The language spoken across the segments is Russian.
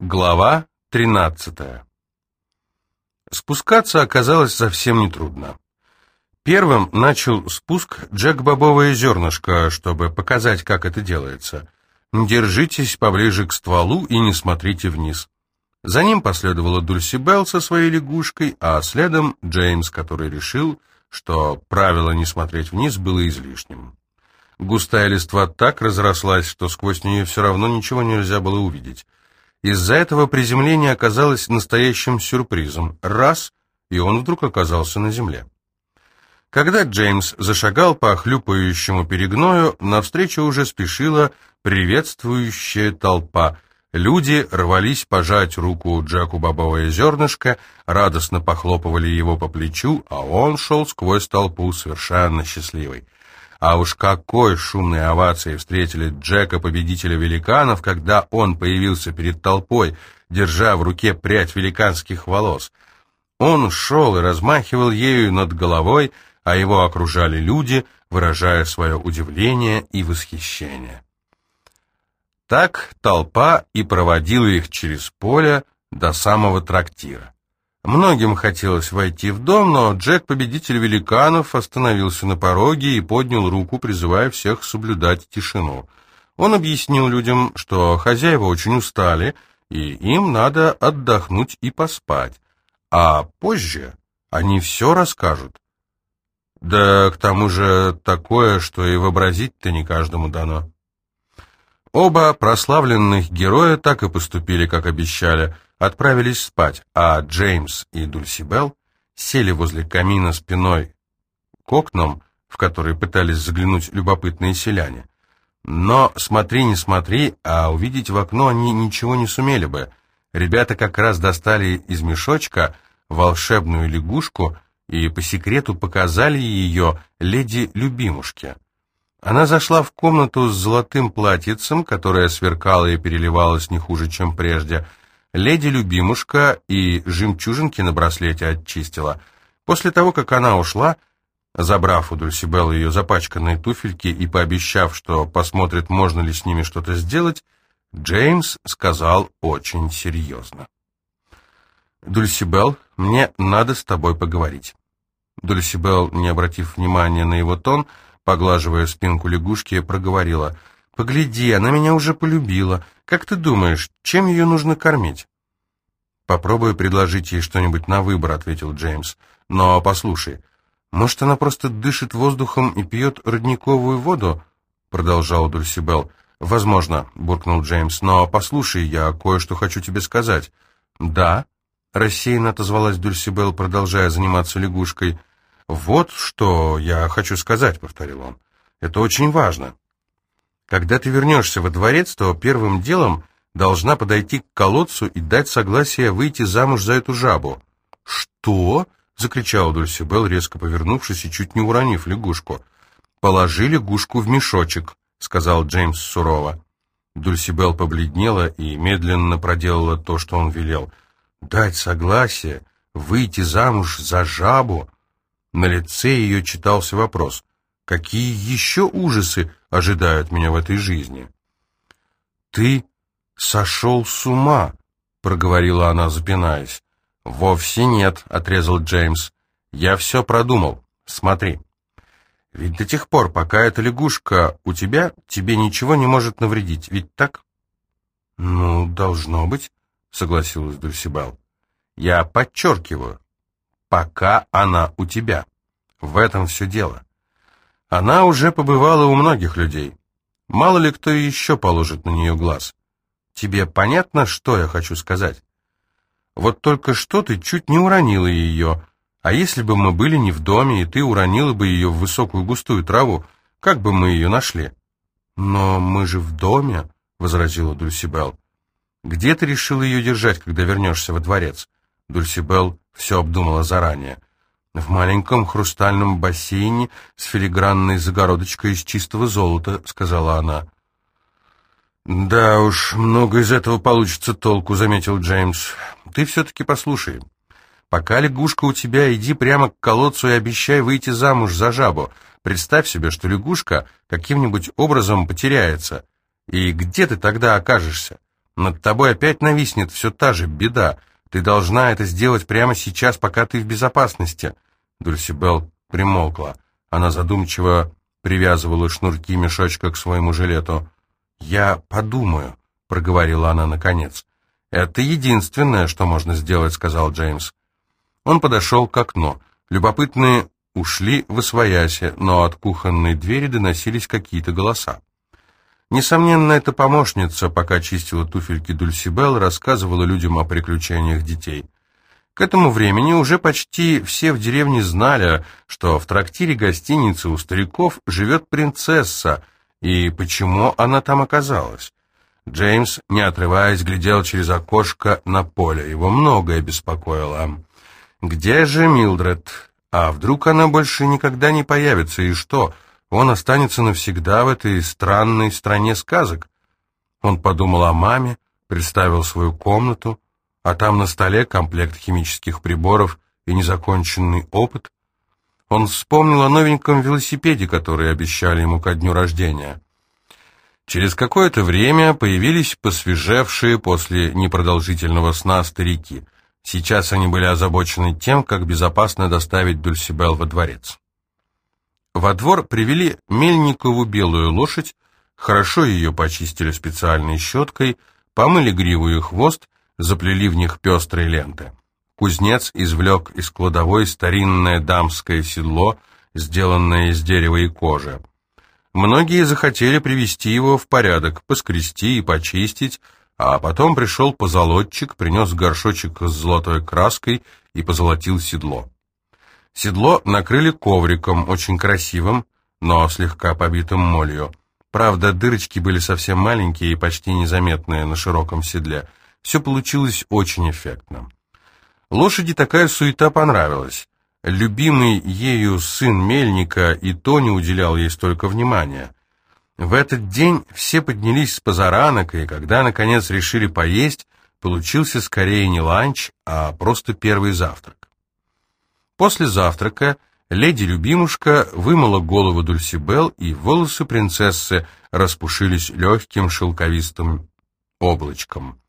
Глава 13 Спускаться оказалось совсем нетрудно. Первым начал спуск Джек Бобовое зернышко, чтобы показать, как это делается. Держитесь поближе к стволу и не смотрите вниз. За ним последовала Дульси Белл со своей лягушкой, а следом Джеймс, который решил, что правило не смотреть вниз было излишним. Густая листва так разрослась, что сквозь нее все равно ничего нельзя было увидеть. Из-за этого приземление оказалось настоящим сюрпризом. Раз, и он вдруг оказался на земле. Когда Джеймс зашагал по хлюпающему перегною, навстречу уже спешила приветствующая толпа. Люди рвались пожать руку Джеку Бобовое зернышко, радостно похлопывали его по плечу, а он шел сквозь толпу совершенно счастливый. А уж какой шумной овацией встретили Джека, победителя великанов, когда он появился перед толпой, держа в руке прядь великанских волос. Он шел и размахивал ею над головой, а его окружали люди, выражая свое удивление и восхищение. Так толпа и проводила их через поле до самого трактира. Многим хотелось войти в дом, но Джек, победитель великанов, остановился на пороге и поднял руку, призывая всех соблюдать тишину. Он объяснил людям, что хозяева очень устали, и им надо отдохнуть и поспать, а позже они все расскажут. Да к тому же такое, что и вообразить-то не каждому дано. Оба прославленных героя так и поступили, как обещали, отправились спать, а Джеймс и Дульсибел сели возле камина спиной к окнам, в которые пытались заглянуть любопытные селяне. Но смотри, не смотри, а увидеть в окно они ничего не сумели бы. Ребята как раз достали из мешочка волшебную лягушку и по секрету показали ее леди-любимушке. Она зашла в комнату с золотым платьицем, которое сверкало и переливалось не хуже, чем прежде. Леди-любимушка и жемчужинки на браслете очистила. После того, как она ушла, забрав у Дульсибелла ее запачканные туфельки и пообещав, что посмотрит, можно ли с ними что-то сделать, Джеймс сказал очень серьезно. «Дульсибелл, мне надо с тобой поговорить». Дульсибелл, не обратив внимания на его тон, — поглаживая спинку лягушки, проговорила. «Погляди, она меня уже полюбила. Как ты думаешь, чем ее нужно кормить?» «Попробую предложить ей что-нибудь на выбор», — ответил Джеймс. «Но послушай, может, она просто дышит воздухом и пьет родниковую воду?» — продолжал Дульсибел. «Возможно», — буркнул Джеймс, — «но послушай, я кое-что хочу тебе сказать». «Да?» — рассеянно отозвалась Дульсибел, продолжая заниматься лягушкой. «Вот что я хочу сказать», — повторил он. «Это очень важно. Когда ты вернешься во дворец, то первым делом должна подойти к колодцу и дать согласие выйти замуж за эту жабу». «Что?» — закричал Дульсибел, резко повернувшись и чуть не уронив лягушку. «Положи лягушку в мешочек», — сказал Джеймс сурово. Дульсибел побледнела и медленно проделала то, что он велел. «Дать согласие, выйти замуж за жабу?» На лице ее читался вопрос. «Какие еще ужасы ожидают меня в этой жизни?» «Ты сошел с ума», — проговорила она, запинаясь. «Вовсе нет», — отрезал Джеймс. «Я все продумал. Смотри. Ведь до тех пор, пока эта лягушка у тебя, тебе ничего не может навредить, ведь так?» «Ну, должно быть», — согласилась Дульсибел. «Я подчеркиваю, пока она у тебя. В этом все дело. Она уже побывала у многих людей. Мало ли кто еще положит на нее глаз. Тебе понятно, что я хочу сказать? Вот только что ты чуть не уронила ее, а если бы мы были не в доме, и ты уронила бы ее в высокую густую траву, как бы мы ее нашли? Но мы же в доме, — возразила Дульсибел. Где ты решила ее держать, когда вернешься во дворец? Дульсибел все обдумала заранее. В маленьком хрустальном бассейне с филигранной загородочкой из чистого золота, сказала она. Да уж, много из этого получится толку, заметил Джеймс. Ты все-таки послушай. Пока лягушка у тебя, иди прямо к колодцу и обещай выйти замуж за жабу. Представь себе, что лягушка каким-нибудь образом потеряется. И где ты тогда окажешься? Над тобой опять нависнет все та же беда. Ты должна это сделать прямо сейчас, пока ты в безопасности». Дульсибел примолкла. Она задумчиво привязывала шнурки мешочка к своему жилету. «Я подумаю», — проговорила она наконец. «Это единственное, что можно сделать», — сказал Джеймс. Он подошел к окну. Любопытные ушли в освояси, но от кухонной двери доносились какие-то голоса. Несомненно, эта помощница, пока чистила туфельки Дульсибел, рассказывала людям о приключениях детей. К этому времени уже почти все в деревне знали, что в трактире гостиницы у стариков живет принцесса, и почему она там оказалась. Джеймс, не отрываясь, глядел через окошко на поле. Его многое беспокоило. «Где же Милдред? А вдруг она больше никогда не появится, и что, он останется навсегда в этой странной стране сказок?» Он подумал о маме, представил свою комнату, а там на столе комплект химических приборов и незаконченный опыт. Он вспомнил о новеньком велосипеде, который обещали ему ко дню рождения. Через какое-то время появились посвежевшие после непродолжительного сна старики. Сейчас они были озабочены тем, как безопасно доставить Дульсибел во дворец. Во двор привели мельникову белую лошадь, хорошо ее почистили специальной щеткой, помыли гриву и хвост заплели в них пестрые ленты. Кузнец извлек из кладовой старинное дамское седло, сделанное из дерева и кожи. Многие захотели привести его в порядок, поскрести и почистить, а потом пришел позолотчик, принес горшочек с золотой краской и позолотил седло. Седло накрыли ковриком, очень красивым, но слегка побитым молью. Правда, дырочки были совсем маленькие и почти незаметные на широком седле — все получилось очень эффектно. Лошади такая суета понравилась. Любимый ею сын Мельника и то не уделял ей столько внимания. В этот день все поднялись с позаранок, и когда, наконец, решили поесть, получился скорее не ланч, а просто первый завтрак. После завтрака леди-любимушка вымыла голову Дульсибел, и волосы принцессы распушились легким шелковистым облачком.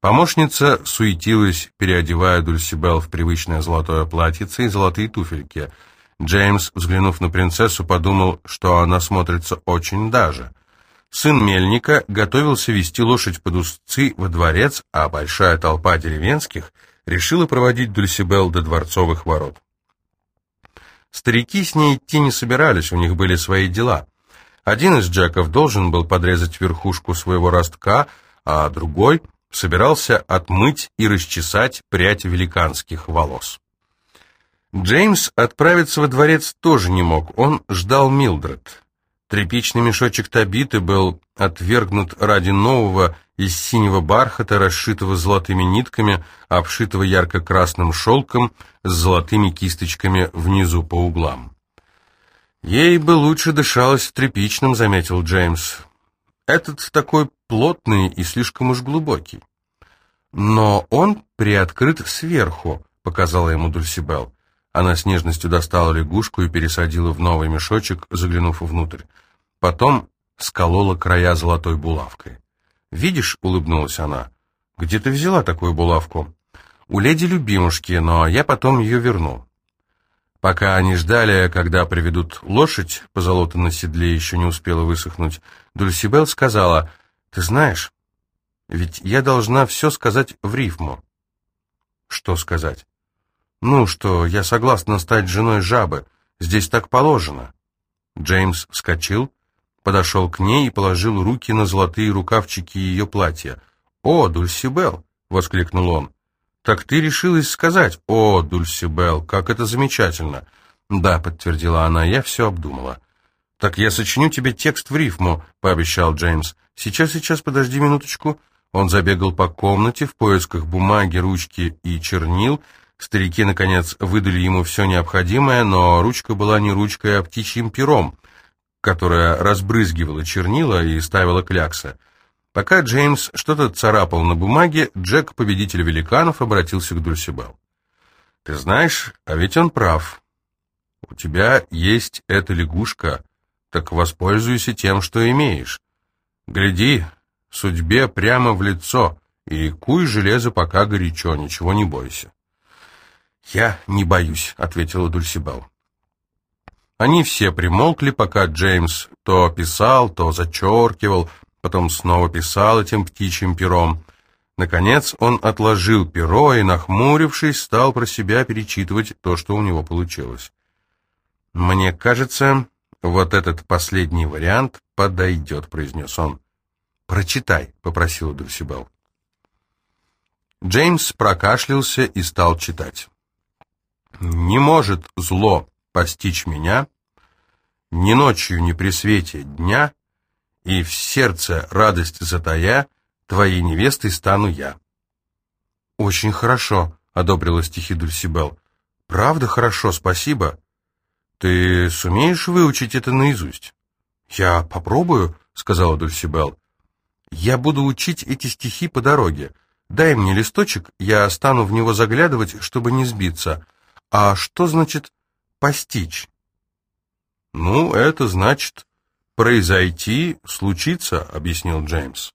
Помощница суетилась, переодевая Дульсибел в привычное золотое платьице и золотые туфельки. Джеймс, взглянув на принцессу, подумал, что она смотрится очень даже. Сын Мельника готовился вести лошадь под узцы во дворец, а большая толпа деревенских решила проводить Дульсибел до дворцовых ворот. Старики с ней идти не собирались, у них были свои дела. Один из Джеков должен был подрезать верхушку своего ростка, а другой собирался отмыть и расчесать прядь великанских волос. Джеймс отправиться во дворец тоже не мог, он ждал Милдред. Тряпичный мешочек Табиты был отвергнут ради нового из синего бархата, расшитого золотыми нитками, обшитого ярко-красным шелком с золотыми кисточками внизу по углам. «Ей бы лучше дышалось в тряпичном», — заметил Джеймс. «Этот такой плотный и слишком уж глубокий. Но он приоткрыт сверху, показала ему Дульсибел. Она с нежностью достала лягушку и пересадила в новый мешочек, заглянув внутрь. Потом сколола края золотой булавкой. «Видишь», — улыбнулась она, — «где ты взяла такую булавку?» «У леди любимушки, но я потом ее верну». Пока они ждали, когда приведут лошадь, позолота на седле еще не успела высохнуть, Дульсибел сказала, «Ты знаешь, ведь я должна все сказать в рифму». «Что сказать?» «Ну, что я согласна стать женой жабы. Здесь так положено». Джеймс вскочил, подошел к ней и положил руки на золотые рукавчики ее платья. «О, Дульсибел!» — воскликнул он. «Так ты решилась сказать, о, Дульсибел, как это замечательно!» «Да», — подтвердила она, — «я все обдумала». «Так я сочиню тебе текст в рифму», — пообещал Джеймс. «Сейчас, сейчас, подожди минуточку». Он забегал по комнате в поисках бумаги, ручки и чернил. Старики, наконец, выдали ему все необходимое, но ручка была не ручкой, а птичьим пером, которая разбрызгивала чернила и ставила кляксы. Пока Джеймс что-то царапал на бумаге, Джек, победитель великанов, обратился к Дульсибел. «Ты знаешь, а ведь он прав. У тебя есть эта лягушка, так воспользуйся тем, что имеешь. Гляди, судьбе прямо в лицо и куй железо пока горячо, ничего не бойся. «Я не боюсь», — ответила Дульсибел. Они все примолкли, пока Джеймс то писал, то зачеркивал, потом снова писал этим птичьим пером. Наконец он отложил перо и, нахмурившись, стал про себя перечитывать то, что у него получилось. «Мне кажется, вот этот последний вариант подойдет», — произнес он. «Прочитай», — попросила Дульсибел. Джеймс прокашлялся и стал читать. «Не может зло постичь меня, ни ночью, ни при свете дня, и в сердце радость затая, твоей невестой стану я». «Очень хорошо», — одобрила стихи Дульсибел. «Правда хорошо, спасибо. Ты сумеешь выучить это наизусть?» «Я попробую», — сказала Дульсибел. «Я буду учить эти стихи по дороге. Дай мне листочек, я стану в него заглядывать, чтобы не сбиться. А что значит «постичь»?» «Ну, это значит «произойти», «случиться», — объяснил Джеймс.